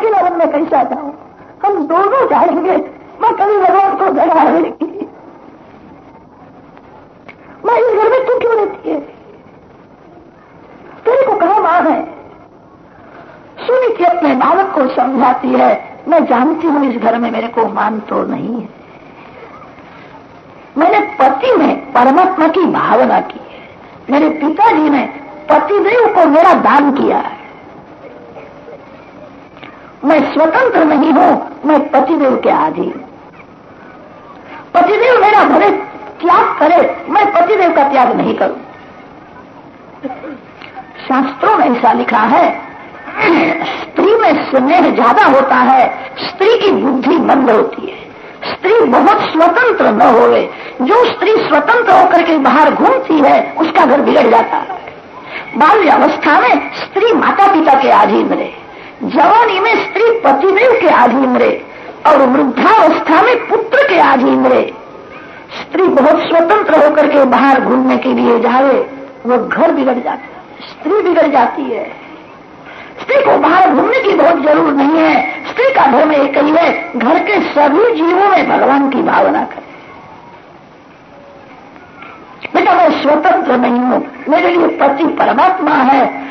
अकेला वन में कैसा जाऊँ हम दोनों जाएँगे। मैं कभी भगवान को जगा मैं इस घर में तू क्यों रहती है? तेरे को कहा माँ है? सुनी कि अपने बालक को समझाती है। मैं जानती हूँ इस घर में मेरे को मान तो नहीं है। मैंने पति में परमात्मा की भावना की है। मेरे पिताजी ने पतिदेव को मेरा दान किया है। मैं स्वतंत्र नहीं हूँ, मैं पतिदेव के अधीन। पतिदेव मेरा भले त्याग करे, मैं पतिदेव का त्याग नहीं करूँ। शास्त्रों में ऐसा लिखा है, स्त्री में स्नेह ज़्यादा होता है, स्त्री की बुद्धि मंद होती है। स्त्री बहुत स्वतंत्र न होवे जो स्त्री स्वतंत्र होकर के बाहर घूमती है, उसका घर बिगड़ जाता है। बाल्य अवस्था में स्त्री माता पिता के अधीन रहे। जवानी में स्त्री पतिदेव के अधीन रहे और वृद्धावस्था में पुत्र के अधीन रहे स्त्री बहुत स्वतंत्र होकर के बाहर घूमने के लिए जावे वो घर बिगड़ जाता है। स्त्री बिगड़ जाती है। स्त्री को बाहर घूमने की बहुत ज़रूरत नहीं है। स्त्री का धर्म एक ही है, घर के सभी जीवों में भगवान की भावना करे। बेटा मैं स्वतंत्र नहीं हूँ। मेरे लिए पति परमात्मा है।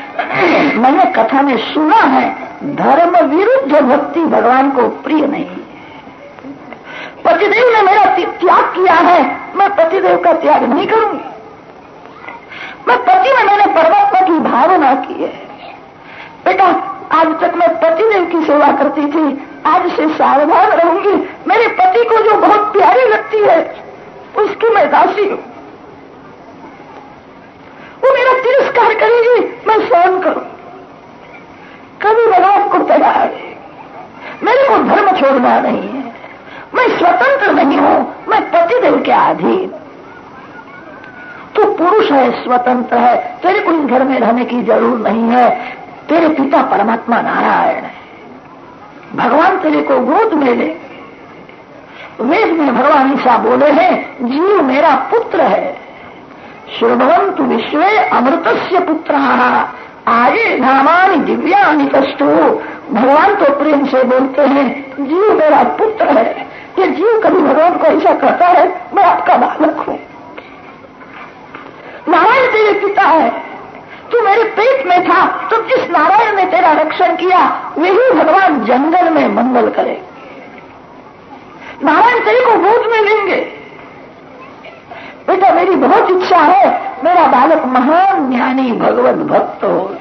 मैंने कथा में सुना है, धर्म विरुद्ध भक्ति भगवान को प्रिय नहीं। है पतिदेव ने मेरा त्याग किया है। मैं पतिदेव का त्याग नहीं करूँगी मैं पति में मैंने परमात्मा की भावना की है। बेटा, आज तक मैं पतिदेव की सेवा करती थी। आज से सावधान रहूँगी। मेरे पति को जो बहुत प्यारी लगती है, उसकी मैं दासी हूँ वो तिरस्कार करेगी, मैं सहन करूँ। कभी भगवान को तैयार मेरे को धर्म छोड़ना नहीं है। मैं स्वतंत्र नहीं हूँ, मैं पतिदेव के अधीन। तू पुरुष है, स्वतंत्र है। तेरे को इस घर में रहने की ज़रूरत नहीं है। तेरे पिता परमात्मा नारायण है। भगवान तेरे को गोद में ले। वेद में भगवान ईसा बोले हैं, जीव मेरा पुत्र है। श्रृणवंतु विश्व अमृत से पुत्र। आगे नामानि कष्टो भगवान तो प्रेम से बोलते हैं, जीव मेरा पुत्र है। ये जीव कभी भगवान को ऐसा कहता है, मैं आपका बालक हूँ। नारायण तेरे पिता है। तू मेरे पेट में था तो जिस नारायण ने तेरा रक्षण किया? वही भगवान जंगल में मंगल करे नारायण तेरे को गोद में लेंगे। बेटा, मेरी बहुत इच्छा है। मेरा बालक महान ज्ञानी भगवत भक्त हो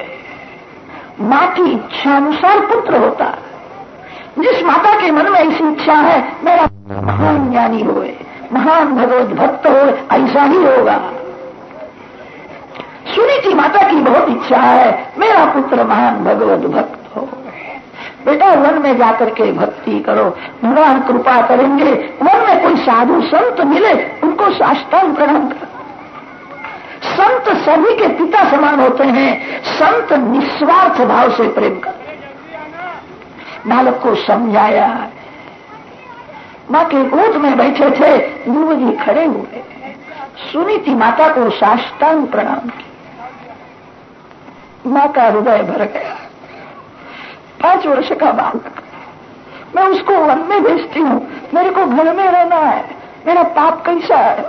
माँ की इच्छा अनुसार पुत्र होता। जिस माता के मन में ऐसी इच्छा है, मेरा महान ज्ञानी होए महान भगवत भक्त हो ऐसा ही होगा। सुनी सुनीति माता की बहुत इच्छा है। मेरा पुत्र महान भगवत भक्त हो बेटा वन में जाकर के भक्ति करो। भगवान कृपा करेंगे। वन में कोई साधु, संत मिले, उनको साष्टांग प्रणाम करो। संत सभी के पिता समान होते हैं। संत निस्वार्थ भाव से प्रेम कर। बालक को समझाया। माँ के गोद में बैठे थे, गुरु जी खड़े हुए। सुनीति माता को साष्टांग प्रणाम किया। माँ का हृदय भर गया। पाँच वर्ष का बालक मैं उसको वन में भेजती हूँ। मेरे को घर में रहना है। मेरा पाप कैसा है?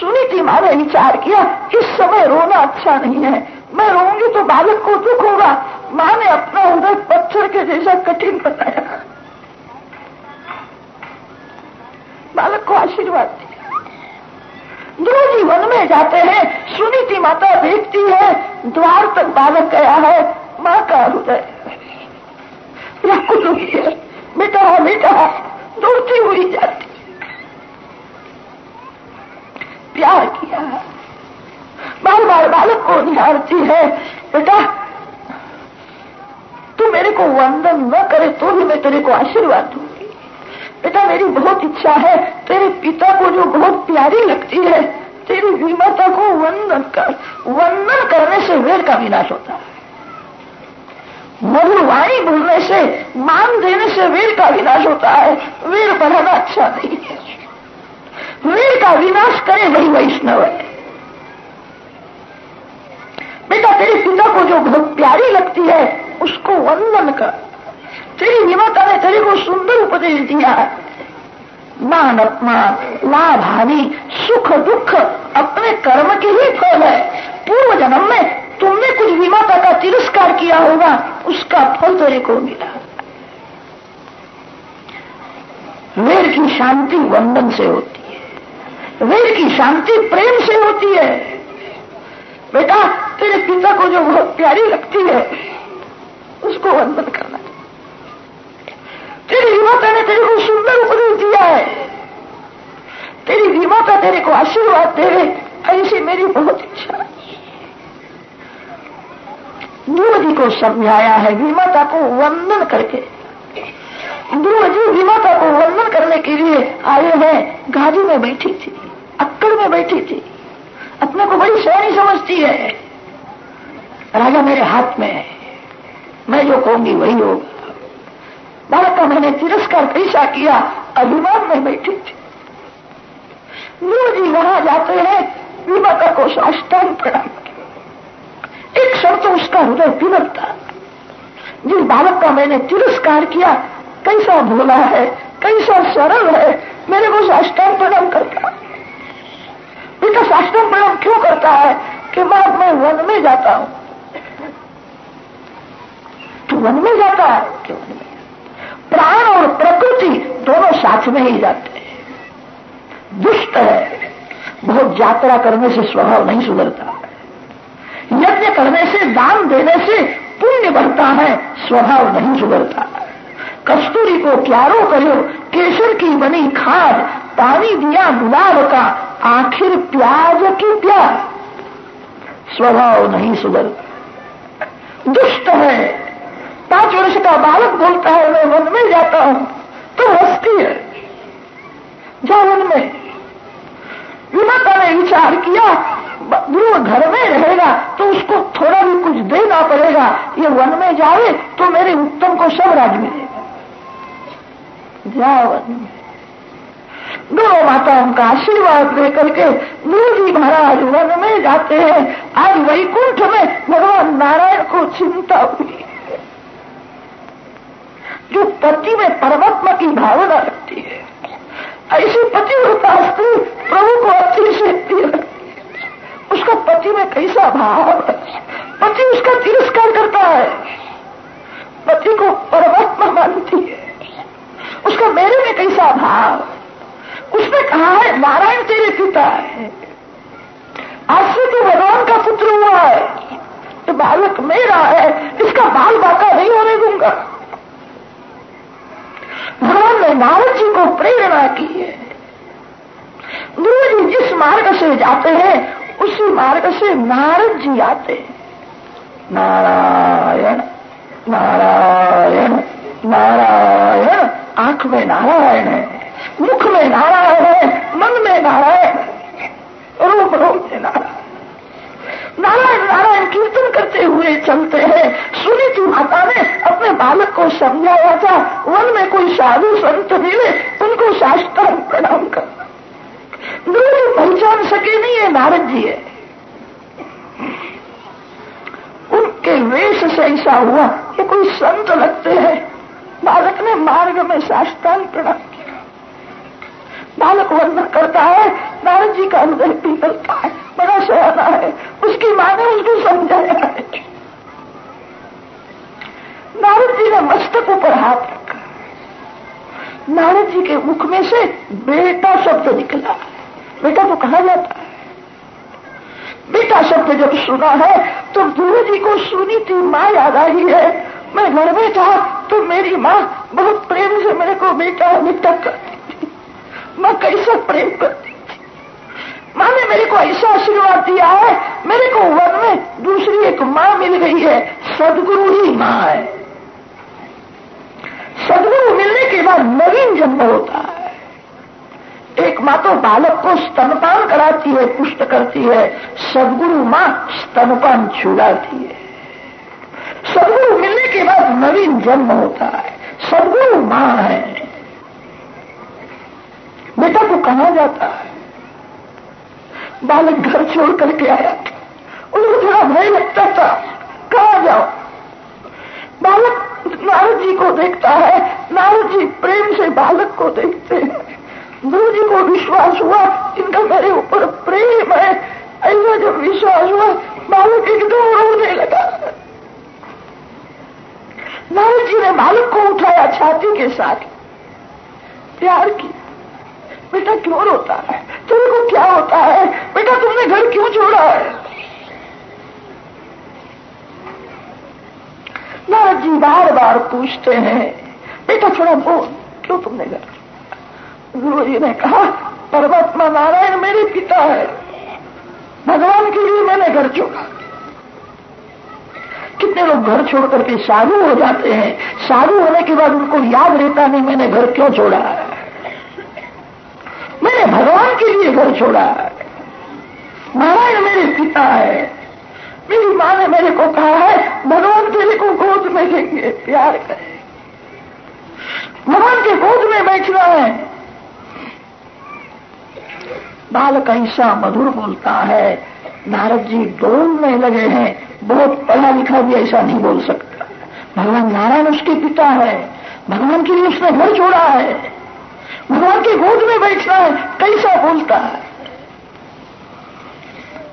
सुनी थी माने विचार किया, इस समय रोना अच्छा नहीं है। मैं रोऊँगी तो बालक को दुख होगा। माँ ने अपना हृदय पत्थर के जैसा कठिन बताया। बालक को आशीर्वाद दिया। दो जीवन में जाते हैं। सुनीति माता देखती है। द्वार तक बालक गया है। माँ का हृदय व्याकुल हुई है बेटा बेटा दौड़ती हुई जाती। प्यार किया। बार बार बालक को निहारती है, बेटा, तू मेरे को वंदन न करे तो भी मैं तेरे को आशीर्वाद दूँगी। बेटा, मेरी बहुत इच्छा है, तेरे पिता को जो बहुत प्यारी लगती है, तेरी विमाता को वंदन कर, वंदन करने से वेर का विनाश होता है। मधुर वाणी बोलने से, मान देने से वीर का विनाश होता है। वीर बढ़ाना अच्छा नहीं है। वीर का विनाश करे वही वैष्णव है। बेटा, तेरे पिता को जो बहुत प्यारी लगती है, उसको वंदन कर। तेरी विमाता ने तेरे को सुंदर उपदेश दिया है। मान अपमान, लाभ हानि, सुख दुख अपने कर्म के ही फल है। पूर्व जन्म में तुमने कुछ विमाता का तिरस्कार किया होगा, उसका फल तेरे को मिला। वेर की शांति वंदन से होती है। वेर की शांति प्रेम से होती है। बेटा, तेरे पिता को जो बहुत प्यारी लगती है, उसको वंदन करना तेरी विमाता ने तेरे को सुंदर उपदेश दिया है। तेरी विमाता तेरे को आशीर्वाद दे ऐसी मेरी बहुत इच्छा है। ध्रुव जी को समझाया है, विमाता को वंदन करके। गुरु जी विमाता को वंदन करने के लिए आए हैं। गाड़ी में बैठी थी, अक्कड़ में बैठी थी। अपने को बड़ी सोनी समझती है। राजा मेरे हाथ में है। मैं जो कहूँगी वही होगा। बालक का मैंने तिरस्कार कैसा किया, अभिमान में बैठी थी। ध्रुव जी वहाँ जाते हैं, विमाता को साष्टांग प्रणाम एक क्षण तो उसका हृदय पिघलता जिस बालक का मैंने तिरस्कार किया कैसा भोला है कैसा सरल है मेरे को साष्टांग प्रणाम करता बेटा साष्टांग प्रणाम क्यों करता है कि बाद मैं वन में जाता हूँ? तो वन में जाता है क्यों वन में? प्राण और प्रकृति दोनों साथ में ही जाते हैं। दुष्ट है, बहुत यात्रा करने से स्वभाव नहीं सुधरता। करने से, दान देने से पुण्य बढ़ता है, स्वभाव नहीं सुधरता। कस्तूरी को क्यारो करो, केसर की बनी खाद, पानी दिया गुलाब का, आखिर प्याज की प्याज। स्वभाव नहीं सुधरता। दुष्ट है। पाँच वर्ष का बालक बोलता है, मैं वन में जाता हूँ। तो हंसती है। जा वन में विमाता ने विचार किया ध्रुव घर में रहेगा तो उसको थोड़ा भी कुछ देना पड़ेगा। ये वन में जाए तो मेरे उत्तम को सब राज मिलेगा। दोनों माताओं का आशीर्वाद लेकर के ध्रुव जी महाराज वन में जाते हैं। आज वैकुंठ में भगवान नारायण को चिंता हुई जो पति में परमात्मा की भावना रखती है। ऐसी पति होता स्त्री प्रभु को अच्छी से उसका पति में कैसा भाव पति उसका तिरस्कार करता है। पति को परमात्मा मानती है। उसका मेरे में कैसा भाव उसने कहा है, नारायण तेरे पिता है। से तो भगवान का पुत्र हुआ है। तो बालक मेरा है। इसका बाल बाका नहीं होने दूँगा। भगवान ने नारद जी को प्रेरणा की है। गुरु जी, जिस मार्ग से जाते हैं, उसी मार्ग से नारद जी आते हैं। नारायण नारायण नारायण, आँख में नारायण है, मुख में नारायण है, मन में नारायण रूप रूप में नारायण। नारायण नारायण कीर्तन करते हुए चलते हैं। सुनी थी माता ने, अपने बालक को समझाया था, वन में कोई साधु संत मिले, उनको साष्टांग प्रणाम कर। गुरु पहचान सके नहीं है, नारद जी है। उनके वेश से ऐसा हुआ कि कोई संत लगते हैं। बालक ने मार्ग में साष्टांग प्रणाम किया। बालक वर्णन करता है, नारद जी का हृदय पिघलता है, बड़ा सयाना है। उसकी माँ ने उसको समझाया है। नारद जी ने मस्तक ऊपर हाथ रखा। नारद जी के मुख में से बेटा शब्द निकला। बेटा तो कहा जाता है? बेटा शब्द जब सुना है तो गुरु जी को सुनी थी माँ याद आई है। मैं घर में था तो मेरी माँ बहुत प्रेम से मेरे को बेटा बेटा करती थी। मैं कैसा प्रेम करती थी। माँ ने मेरे को ऐसा आशीर्वाद दिया है, मेरे को वन में दूसरी एक माँ मिल गई है। सदगुरु ही माँ है सदगुरु मिलने के नवीन जन्म होता है। एक माँ तो बालक को स्तनपान कराती है, पुष्ट करती है। सदगुरु माँ स्तनपान छुड़ाती है। सदगुरु मिलने के बाद नवीन जन्म होता है। सदगुरु माँ है। बेटा को कहा जाता है? बालक घर छोड़ करके आया। उनको थोड़ा भय लगता था, कहा जाओ बालक नारद जी को देखता है। नारद जी प्रेम से बालक को देखते हैं। गुरु जी को विश्वास हुआ, इनका मेरे ऊपर प्रेम है। ऐसा जब विश्वास हुआ, बालक एकदम रोने लगा। नारद जी ने बालक को उठाया छाती के साथ। प्यार की बेटा क्यों रोता है? तेरे को क्या होता है बेटा तुमने घर क्यों छोड़ा है नारद जी बार बार पूछते हैं। बेटा थोड़ा बोल, क्यों तुमने घर गुरु जी ने कहा परमात्मा नारायण मेरे पिता है। भगवान के लिए मैंने घर छोड़ा कितने लोग घर छोड़ करके साधु हो जाते हैं। साधु होने के बाद उनको याद रहता नहीं, मैंने घर क्यों छोड़ा? मैंने भगवान के लिए घर छोड़ा नारायण मेरे पिता है। मेरी माँ ने मेरे को कहा है, भगवान तेरे को गोद में लेंगे, प्यार करें। भगवान के गोद में बैठना है। बालक ऐसा मधुर बोलता है, नारद जी बोलने लगे हैं, बहुत पढ़ा लिखा भी ऐसा नहीं बोल सकता। भगवान नारायण उसके पिता है, भगवान के लिए उसने घर छोड़ा है। भगवान के गोद में बैठना है, कैसा बोलता है?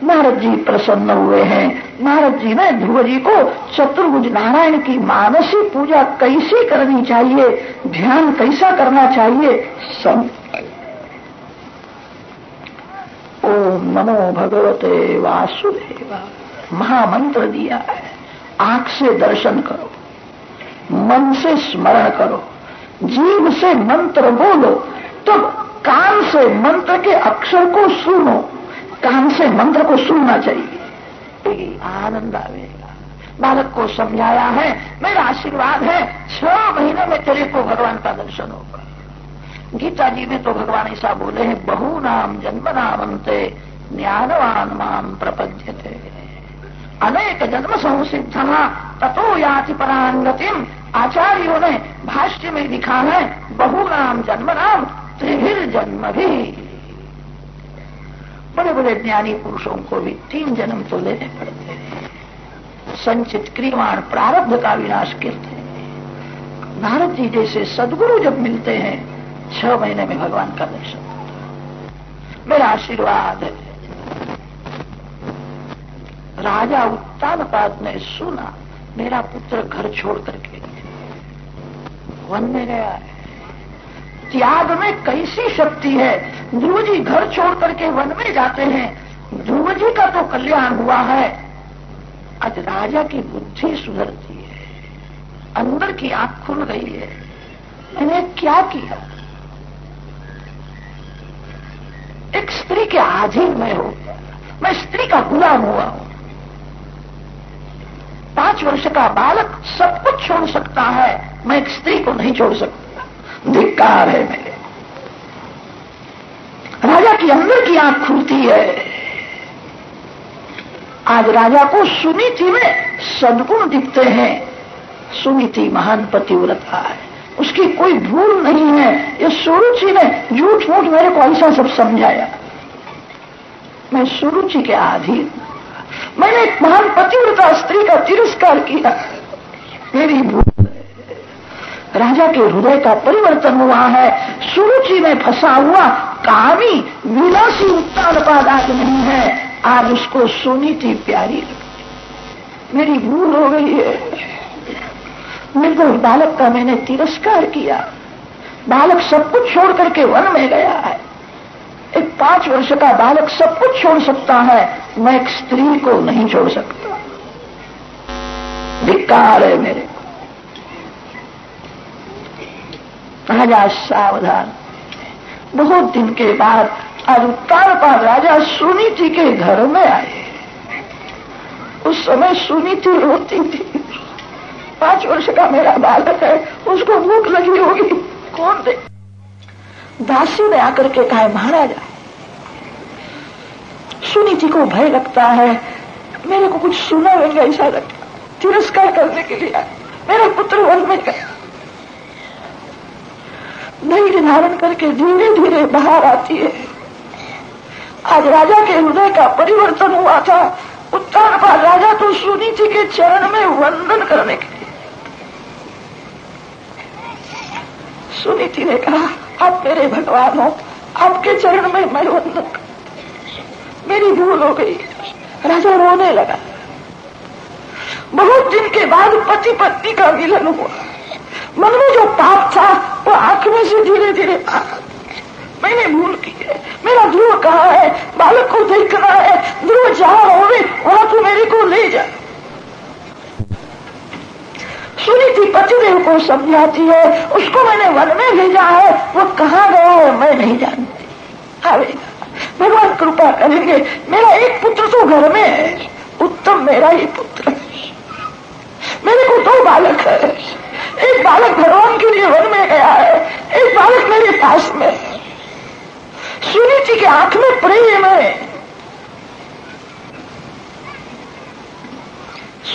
नारद जी प्रसन्न हुए हैं नारद जी ने ध्रुव जी को चतुर्भुज नारायण की मानसी पूजा कैसी करनी चाहिए, ध्यान कैसा करना चाहिए सम ओम नमो भगवते वासुदेवा महामंत्र दिया है, आँख से दर्शन करो, मन से स्मरण करो, जीव से मंत्र बोलो तो कान से मंत्र के अक्षर को सुनो, कान से मंत्र को सुनना चाहिए। आनंद आवेगा। बालक को समझाया है, मेरा आशीर्वाद है, छह महीने में तेरे को भगवान का दर्शन होगा। गीता जी में तो भगवान ऐसा बोले हैं, बहु नाम जन्म नामंते ज्ञानवान माम प्रपद्य थे अनेक जन्म संसिद्ध तथो याति परांगतिम आचार्यों ने भाष्य में लिखा है, बहु नाम जन्म नाम त्रिभिर जन्म भी बड़े बड़े ज्ञानी पुरुषों को भी तीन जन्म तो लेने पड़ते हैं। संचित क्रियमाण प्रारब्ध का विनाश करते। हैं नारद जी जैसे सदगुरु जब मिलते हैं, छह महीने में भगवान का दर्शन मेरा आशीर्वाद है। राजा उत्तानपाद ने सुना, मेरा पुत्र घर छोड़ करके वन में गया है त्याग में कैसी शक्ति है? ध्रुव जी घर छोड़ करके वन में जाते हैं। ध्रुव जी का तो कल्याण हुआ है। आज राजा की बुद्धि सुधरती है। अंदर की आँख खुल गई है। मैंने क्या किया? एक स्त्री के आधीन में हो। मैं स्त्री का गुलाम हुआ हूँ। पाँच वर्ष का बालक सब कुछ छोड़ सकता है। मैं एक स्त्री को नहीं छोड़ सकता। धिक्कार है मेरे। राजा की अंदर की आँख खुलती है। आज राजा को सुनीति में सदगुण दिखते हैं। सुनीति महान पतिव्रता है। उसकी कोई भूल नहीं है। ये सुरुचि ने झूठ मूठ मेरे को ऐसा सब समझाया। मैं सुरुचि के अधीन मैंने एक महान पतिव्रता स्त्री का तिरस्कार किया। मेरी भूल राजा के हृदय का परिवर्तन हुआ है। सुरुचि में फंसा हुआ कामी विलासी उत्तान आज नहीं है। आज उसको सोनी थी प्यारी मेरी भूल हो गई है। निर्दोष बालक का मैंने तिरस्कार किया। बालक सब कुछ छोड़ करके वन में गया है। एक पाँच वर्ष का बालक सब कुछ छोड़ सकता है। मैं एक स्त्री को नहीं छोड़ सकता। धिक्कार है मेरे। राजा सावधान। बहुत दिन के बाद आज उत्तर पर राजा सुनीति के घर में आए। उस समय सुनीति रोती थी। पाँच वर्ष का मेरा बालक है, उसको भूख लगी होगी। कौन दे? दासी ने आकर के कहा, महाराजा, सुनीति को भय लगता है। मेरे को कुछ सुना नहीं ऐसा लगता तिरस्कार करने के लिए, मेरा पुत्र वन में गया धैर्य धारण करके धीरे धीरे बाहर आती है। आज राजा के हृदय का परिवर्तन हुआ था। उत्तर बाद राजा तो सुनीति के चरण में वंदन करने के लिए। सुनीति ने कहा, आप मेरे भगवान हो। आपके चरण में मैं वंदन मेरी भूल हो गई। राजा रोने लगा। बहुत दिन के बाद पति पत्नी का मिलन हुआ। मन में जो पाप था वो आँख में से धीरे धीरे मैंने भूल की है। मेरा ध्रुव कहा है? बालक को देखना है। ध्रुव, जहाँ हो वहाँ तो मेरे को ले जा। सुनी थी पतिदेव को समझाती है। उसको मैंने वन में भेजा है। वो कहाँ गया है, मैं नहीं जानती। आवेगा भगवान कृपा करेंगे। मेरा एक पुत्र तो घर में है। उत्तम मेरा ही पुत्र है। मेरे को दो बालक है। एक बालक भगवान के लिए वन में गया है, एक बालक मेरे पास में सुनीति के आँख में प्रेम है।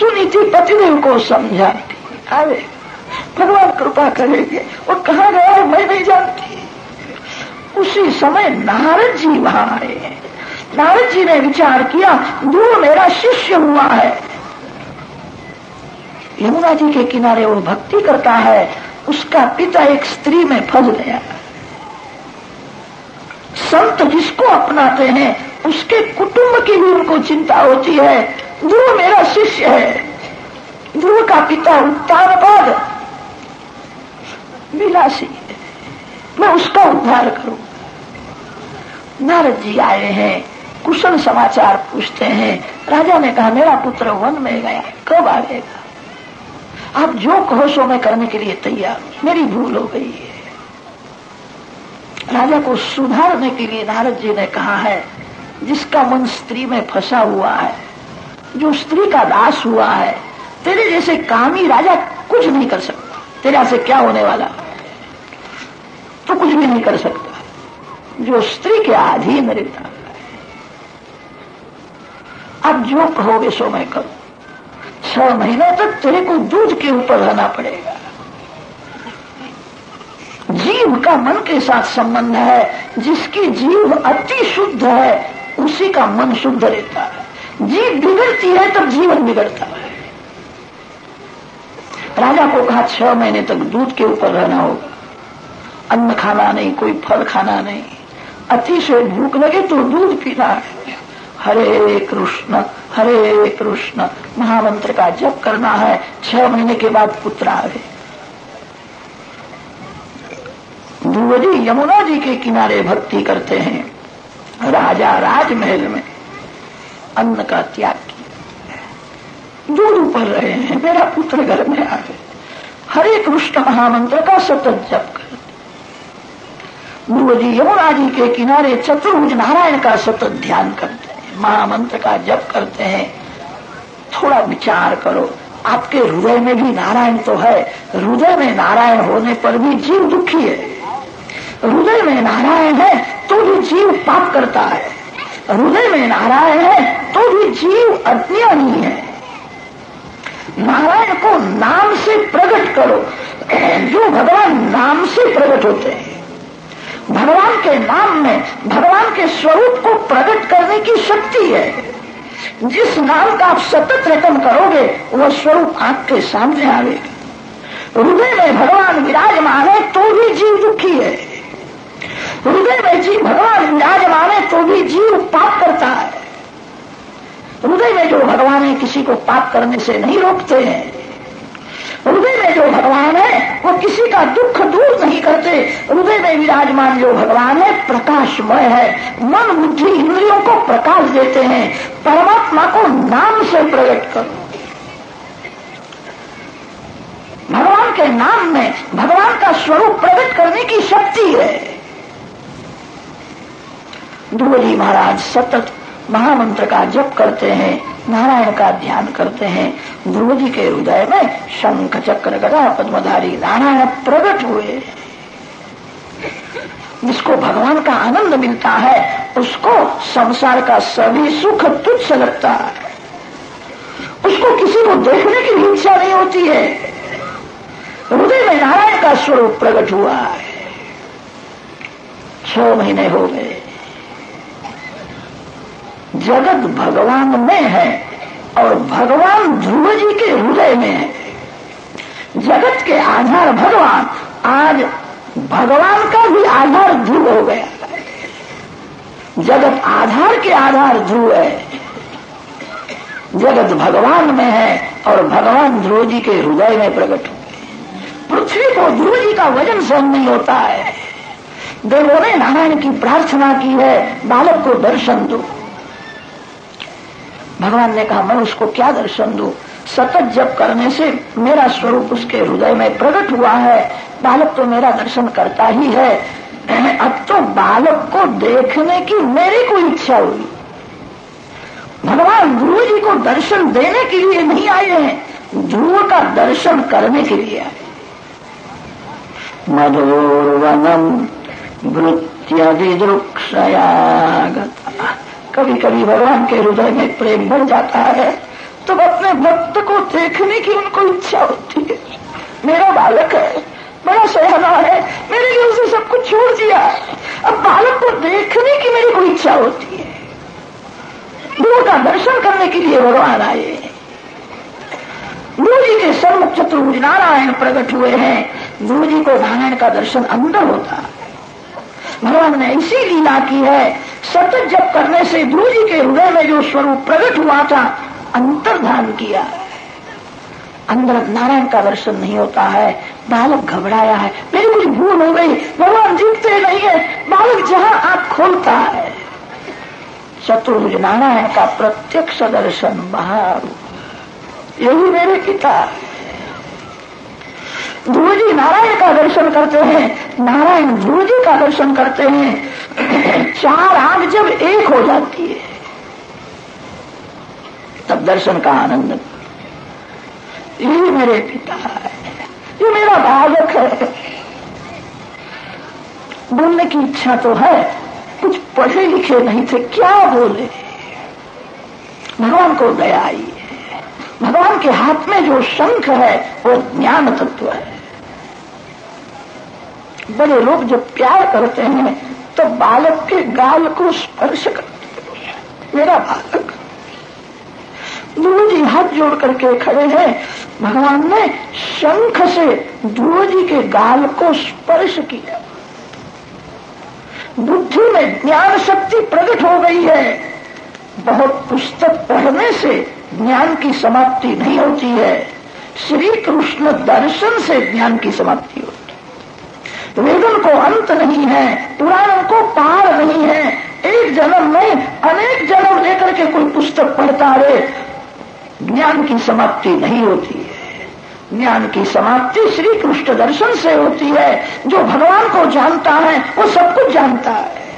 सुनीति पतिदेव को समझाती अरे, भगवान कृपा करेंगे। वो कहा गया है, मैं नहीं जानती। उसी समय नारद जी वहाँ आए हैं। नारद जी ने विचार किया, दूर मेरा शिष्य हुआ है। यमुना जी के किनारे वो भक्ति करता है, उसका पिता एक स्त्री में फंस गया। संत जिसको अपनाते हैं, उसके कुटुंब की भी उनको चिंता होती है। ध्रुव मेरा शिष्य है। ध्रुव का पिता उत्तान पद विलासी मैं उसका उद्धार करूँ। नारद जी आए हैं, कुशल समाचार पूछते हैं। राजा ने कहा, मेरा पुत्र वन में गया, कब आएगा? आप जो कहो सो मैं करने के लिए तैयार मेरी भूल हो गई है। राजा को सुधारने के लिए नारद जी ने कहा है, जिसका मन स्त्री में फंसा हुआ है, जो स्त्री का दास हुआ है, तेरे जैसे कामी राजा कुछ नहीं कर सकता। तेरा से क्या होने वाला तो कुछ भी नहीं कर सकता। जो स्त्री के अधीन रहता है। अब जो कहोगे सो मैं करूँ। छह महीने तक तेरे को दूध के ऊपर रहना पड़ेगा। जीव का मन के साथ संबंध है, जिसकी जीव अति शुद्ध है, उसी का मन शुद्ध रहता है। जीव बिगड़ती है, तब जीवन बिगड़ता है। राजा को कहा, छह महीने तक दूध के ऊपर रहना होगा। अन्न खाना नहीं, कोई फल खाना नहीं। अतिशय भूख लगे तो दूध पीना है। हरे कृष्ण हरे कृष्ण, महामंत्र का जप करना है, छह महीने के बाद पुत्र आवे। ध्रुव यमुना जी के किनारे भक्ति करते हैं, राजा राजमहल में अन्न का त्याग किया। दूर ऊपर रहे हैं, मेरा पुत्र घर में आ गए हरे कृष्ण, महामंत्र का सतत जप करते ध्रुव जी यमुना जी के किनारे चतुर्भुज नारायण का सतत ध्यान करते महामंत्र का जप करते हैं। थोड़ा विचार करो। आपके हृदय में भी नारायण तो है। हृदय में नारायण होने पर भी जीव दुखी है। हृदय में नारायण है तो भी जीव पाप करता है। हृदय में नारायण है तो भी जीव अज्ञानी है। नारायण को नाम से प्रकट करो। जो भगवान नाम से प्रकट होते हैं। भगवान के नाम में, भगवान के स्वरूप को प्रकट करने की शक्ति है। जिस नाम का आप सतत रतन करोगे, वह स्वरूप आपके सामने आवेगा हृदय में भगवान विराजमान है तो भी जीव दुखी है। हृदय में जीव भगवान विराजमान है तो भी जीव पाप करता है। हृदय में जो भगवान है, किसी को पाप करने से नहीं रोकते हैं। हृदय में जो भगवान है, वो किसी का दुख दूर नहीं करते। हृदय में विराजमान जो भगवान है, प्रकाशमय है। मन बुद्धि इंद्रियों को प्रकाश देते हैं। परमात्मा को नाम से प्रकट करो। भगवान के नाम में, भगवान का स्वरूप प्रकट करने की शक्ति है। ध्रुव महाराज, सतत महामंत्र का जप करते हैं, नारायण का ध्यान करते हैं ध्रुव जी के हृदय में शंख चक्र गदा पद्मधारी नारायण प्रकट हुए जिसको भगवान का आनंद मिलता है, उसको संसार का सभी सुख तुच्छ लगता है। उसको किसी को देखने की इच्छा नहीं होती है। हृदय में नारायण का स्वरूप प्रकट हुआ है। छह महीने हो गए। जगत भगवान में है और भगवान ध्रुव जी के हृदय में है। जगत के आधार भगवान, आज भगवान का भी आधार ध्रुव हो गया। जगत आधार के आधार ध्रुव है। जगत भगवान में है और भगवान ध्रुव जी के हृदय में प्रकट हुए पृथ्वी को ध्रुव जी का वज़न सहन नहीं होता है। देवों ने नारायण की प्रार्थना की है, बालक को दर्शन दो। भगवान ने कहा, मैं उसको क्या दर्शन दू? सतत जप करने से मेरा स्वरूप उसके हृदय में प्रकट हुआ है। बालक तो मेरा दर्शन करता ही है। अब तो बालक को देखने की मेरी कोई इच्छा हुई। भगवान गुरु जी को दर्शन देने के लिए नहीं आए हैं ध्रुव का दर्शन करने के लिए आए। मधुर वनम मधुरवनम वृत्यादिदृक्षयागत कभी कभी भगवान के हृदय में प्रेम बढ़ जाता है तो अपने भक्त को देखने की उनको इच्छा होती है। मेरा बालक है, बड़ा सहना है, मेरे लिए उसे सब कुछ छोड़ दिया। अब बालक को देखने की मेरी कोई इच्छा होती है। गुरु का दर्शन करने के लिए भगवान आए। गुरु जी के सम्मुख चतुर्भुज नारायण प्रकट हुए हैं। गुरु जी को नारायण का दर्शन अंदर होता। है भगवान ने ऐसी लीला की है। सतत जब करने से गुरु जी के हृदय में जो स्वरूप प्रकट हुआ था, अंतर्धान किया। अंदर नारायण का दर्शन नहीं होता है। बालक घबराया है। मेरी कुछ भूल हो गई। भगवान जीतते नहीं है। बालक जहाँ आप खोलता है। चतुर्भुज नारायण का प्रत्यक्ष दर्शन बाहर। यही मेरे पिता। ध्रुव जी नारायण का दर्शन करते हैं। नारायण ध्रुव जी का दर्शन करते हैं। चार आग जब एक हो जाती है, तब दर्शन का आनंद। ये मेरे पिता है, ये मेरा बालक है। बोलने की इच्छा तो है, कुछ पढ़े लिखे नहीं थे, क्या बोले? भगवान को दया आई है। भगवान के हाथ में जो शंख है, वो ज्ञान तत्व है। बड़े लोग जब प्यार करते हैं तो बालक के गाल को स्पर्श करते हैं मेरा बालक। गुरु जी हाथ जोड़ करके खड़े हैं। भगवान ने शंख से ध्रुव जी के गाल को स्पर्श किया। बुद्धि में ज्ञान शक्ति प्रकट हो गई है। बहुत पुस्तक पढ़ने से ज्ञान की समाप्ति नहीं होती है। श्री कृष्ण दर्शन से ज्ञान की समाप्ति होती है वेदन को अंत नहीं है, पुराण को पार नहीं है। एक जन्म में अनेक जन्म लेकर के कोई पुस्तक पढ़ता रहे, ज्ञान की समाप्ति नहीं होती है। ज्ञान की समाप्ति श्री कृष्ण दर्शन से होती है। जो भगवान को जानता है, वो सब कुछ जानता है।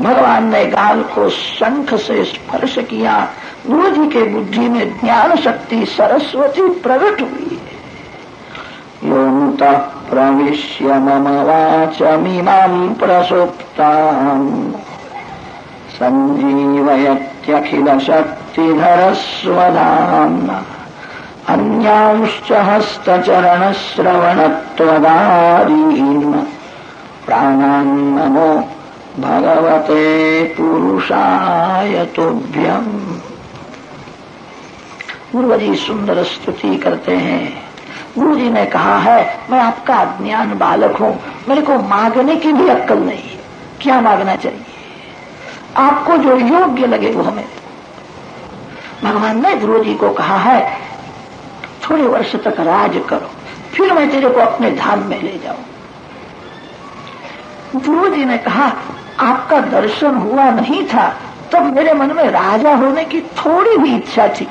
भगवान ने गाल को शंख से स्पर्श किया। गुरु जी के बुद्धि में ज्ञान शक्ति सरस्वती प्रकट हुई योत प्रविश्य मम वाचमीमां प्रसुप्ता संजीवयत्यखिलशक्तिधरस्वधाम्न अन्यांश्च हस्तचरणश्रवणत्वदारीन्। प्राणान् नमो भगवते पुरुषाय तुभ्यम्। गुरु जी सुंदर स्तुति करते हैं। गुरु जी ने कहा है, मैं आपका अज्ञान बालक हूँ। मेरे को मांगने की भी अक्कल नहीं है। क्या मांगना चाहिए? आपको जो योग्य लगे वो हमें भगवान ने गुरु जी को कहा है, थोड़े वर्ष तक राज करो, फिर मैं तेरे को अपने धाम में ले जाऊँ। गुरु जी ने कहा, आपका दर्शन हुआ नहीं था, तब मेरे मन में राजा होने की थोड़ी भी इच्छा थी।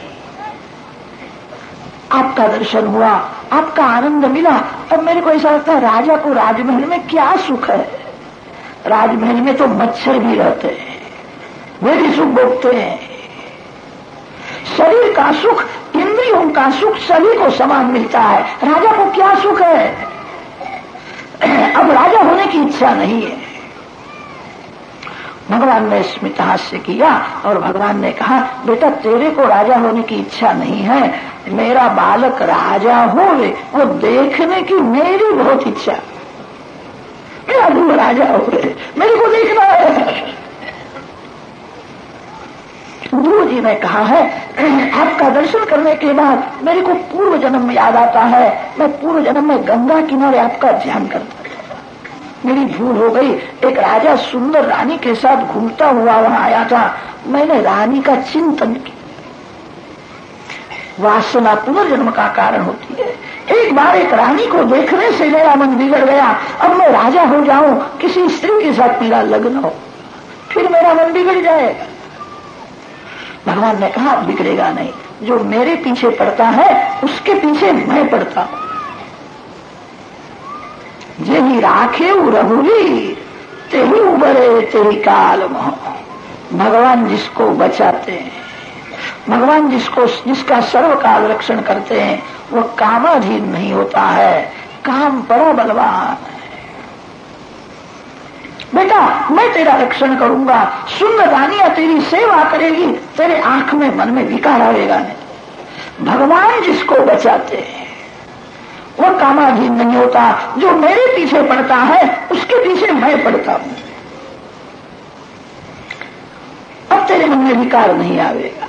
आपका दर्शन हुआ आपका आनंद मिला अब मेरे को ऐसा लगता है, राजा को राजमहल में क्या सुख है? राजमहल में तो मच्छर भी रहते हैं, वे भी सुख भोगते हैं। शरीर का सुख, इंद्रियों का सुख सभी को समान मिलता है। राजा को क्या सुख है? अब राजा होने की इच्छा नहीं है। भगवान ने स्मित हास्य किया और भगवान ने कहा, बेटा, तेरे को राजा होने की इच्छा नहीं है। मेरा बालक राजा हो वो देखने की मेरी बहुत इच्छा मेरा दूर राजा हो मेरे को देखना है। गुरु जी ने कहा है, आपका दर्शन करने के बाद मेरे को पूर्व जन्म में याद आता है। मैं पूर्व जन्म में गंगा किनारे आपका ध्यान करता मेरी भूल हो गई। एक राजा सुंदर रानी के साथ घूमता हुआ वहाँ आया था। मैंने रानी का चिंतन किया। वासना पुनर्जन्म का कारण होती है। एक बार एक रानी को देखने से मेरा मन बिगड़ गया। अब मैं राजा हो जाऊँ, किसी स्त्री के साथ मेरा लग्न हो। फिर मेरा मन बिगड़ जाएगा भगवान ने कहा, बिगड़ेगा नहीं। जो मेरे पीछे पड़ता है, उसके पीछे मैं पड़ता हूँ। यही राखे रघुवीर, तेरी उबरे तेरी काल मोह। भगवान जिसको बचाते हैं, भगवान जिसको, जिसका सर्वकाल रक्षण करते हैं वो कामाधीन नहीं होता है, काम बड़ा बलवान है। बेटा, मैं तेरा रक्षण करूँगा, सुंदर रानिया तेरी सेवा करेगी, तेरे आँख में मन में विकार आएगा नहीं। भगवान जिसको बचाते हैं वो कामाधीन नहीं होता। जो मेरे पीछे पड़ता है, उसके पीछे मैं पड़ता हूँ। अब तेरे मन में विकार नहीं आवेगा।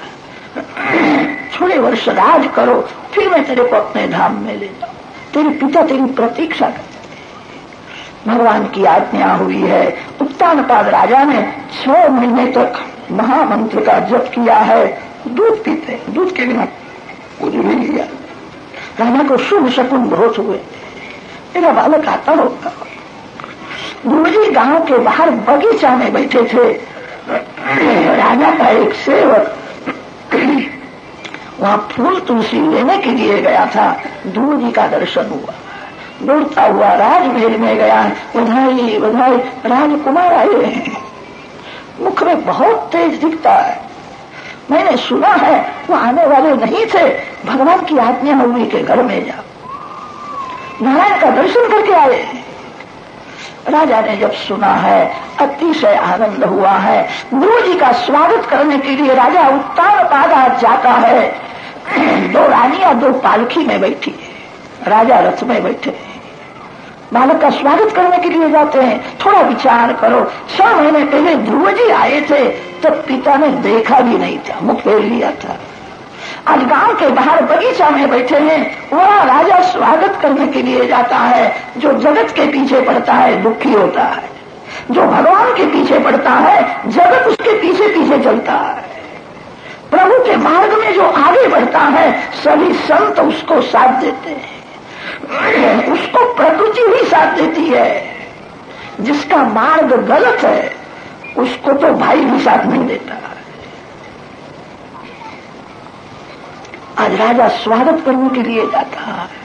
थोड़े वर्ष राज करो, फिर मैं तेरे को अपने धाम में लेता हूँ। तेरे पिता तेरी प्रतीक्षा करते भगवान की आज्ञा हुई है। उत्तानपाद राजा ने छह महीने तक महामंत्र का जप किया है। दूध पीते दूध के बिना कुछ भी लिया राजा को शुभ शकुन बहुत हुए। मेरा बालक आता होगा गुरुजी गाँव के बाहर बगीचा में बैठे थे। राजा का एक सेवक वहाँ फूल तुलसी लेने के लिए गया था। ध्रुव जी का दर्शन हुआ। दौड़ता हुआ राजमहल में गया। बधाई बधाई, राजकुमार आए हैं। मुख में बहुत तेज दिखता है। मैंने सुना है, वो आने वाले नहीं थे। भगवान की आज्ञा हुई के घर में जाओ। नारायण का दर्शन करके आए। राजा ने जब सुना है, अतिशय आनंद हुआ है। गुरु जी का स्वागत करने के लिए राजा उत्तान पादा जाता है। दो रानियाँ दो पालखी में बैठी है। राजा रथ में बैठे बालक का स्वागत करने के लिए जाते हैं। थोड़ा विचार करो। छह महीने पहले ध्रुव जी आए थे तब पिता ने देखा भी नहीं था मुख फेर लिया था। आज गाँव के बाहर बगीचा में बैठे हैं। वहाँ राजा स्वागत करने के लिए जाता है, जो जगत के पीछे पड़ता है, दुखी होता है। जो भगवान के पीछे पड़ता है, जगत उसके पीछे पीछे चलता है। प्रभु के मार्ग में जो आगे बढ़ता है, सभी संत उसको साथ देते हैं। उसको प्रकृति ही साथ देती है। जिसका मार्ग गलत है, उसको तो भाई भी साथ नहीं देता। आज राजा स्वागत करने के लिए जाता है।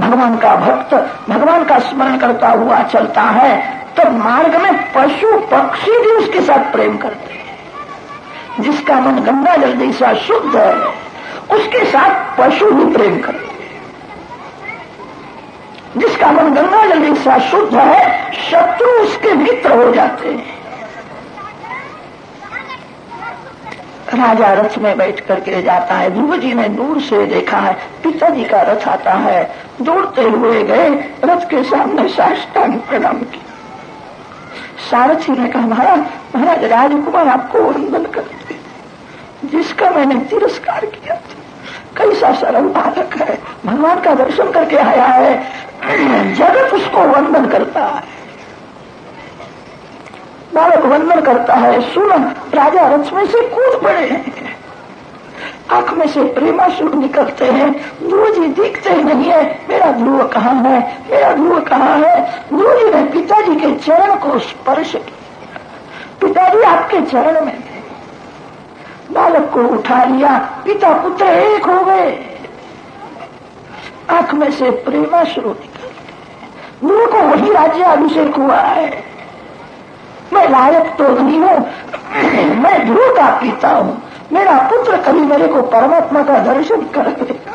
भगवान का भक्त, भगवान का स्मरण करता हुआ चलता है, तब मार्ग में पशु पक्षी भी उसके साथ प्रेम करते हैं। जिसका मन गंगा जल जैसा शुद्ध है, उसके साथ पशु भी प्रेम करते हैं। जिसका मन गंगा जल जैसा शुद्ध है, शत्रु उसके मित्र हो जाते हैं। राजा रथ में बैठ करके जाता है ध्रुव जी ने दूर से देखा है, पिताजी का रथ आता है। दौड़ते हुए गए, रथ के सामने साष्टांग प्रणाम किया। सारथी ने कहा, महाराज महाराज, राजकुमार आपको वंदन करते जिसका मैंने तिरस्कार किया था। कैसा सरल बालक है। भगवान का दर्शन करके आया है। जगत उसको वंदन करता है। बालक वंदन करता है। सुन, राजा रथ में से कूद पड़े हैं। आँख में से प्रेमाशुर निकलते हैं। ध्रुव जी दिखते नहीं है। मेरा ध्रुव कहाँ है? मेरा ध्रुव कहाँ है? ध्रुव जी ने पिताजी के चरण को स्पर्श किया। पिताजी आपके चरण में बालक को उठा लिया। पिता पुत्र एक हो गए। आँख में से प्रेमा प्रेमाश्रु निकलते ध्रुव को वही राज्य अभिषेक हुआ है। मैं लायक तो नहीं हूँ। मैं ध्रुव का पिता हूँ। मेरा पुत्र कभी मेरे को परमात्मा का दर्शन कर देगा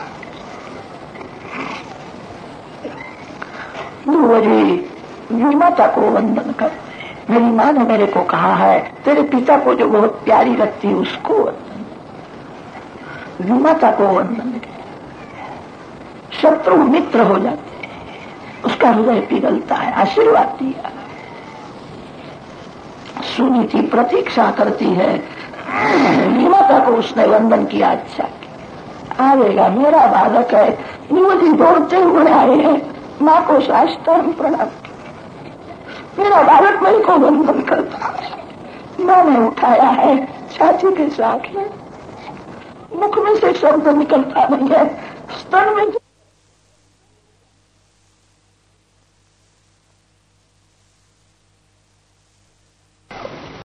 जी माता को वंदन करते मेरी माँ ने मेरे को कहा है, तेरे पिता को जो बहुत प्यारी लगती उसको वंदन माता को वंदन शत्रु मित्र हो जाते हैं। उसका हृदय पिघलता है, आशीर्वाद दिया। सुनी थी, प्रतीक्षा करती है माता को उसने वंदन किया अच्छा आवेगा, मेरा बालक है, युवती दौड़ते हुए आए हैं, माँ को साष्टांग प्रणाम मेरा बालक मेरे को वंदन करता मैंने उठाया है चाची के साथ में मुख में से शब्द निकलता नहीं है। स्तन में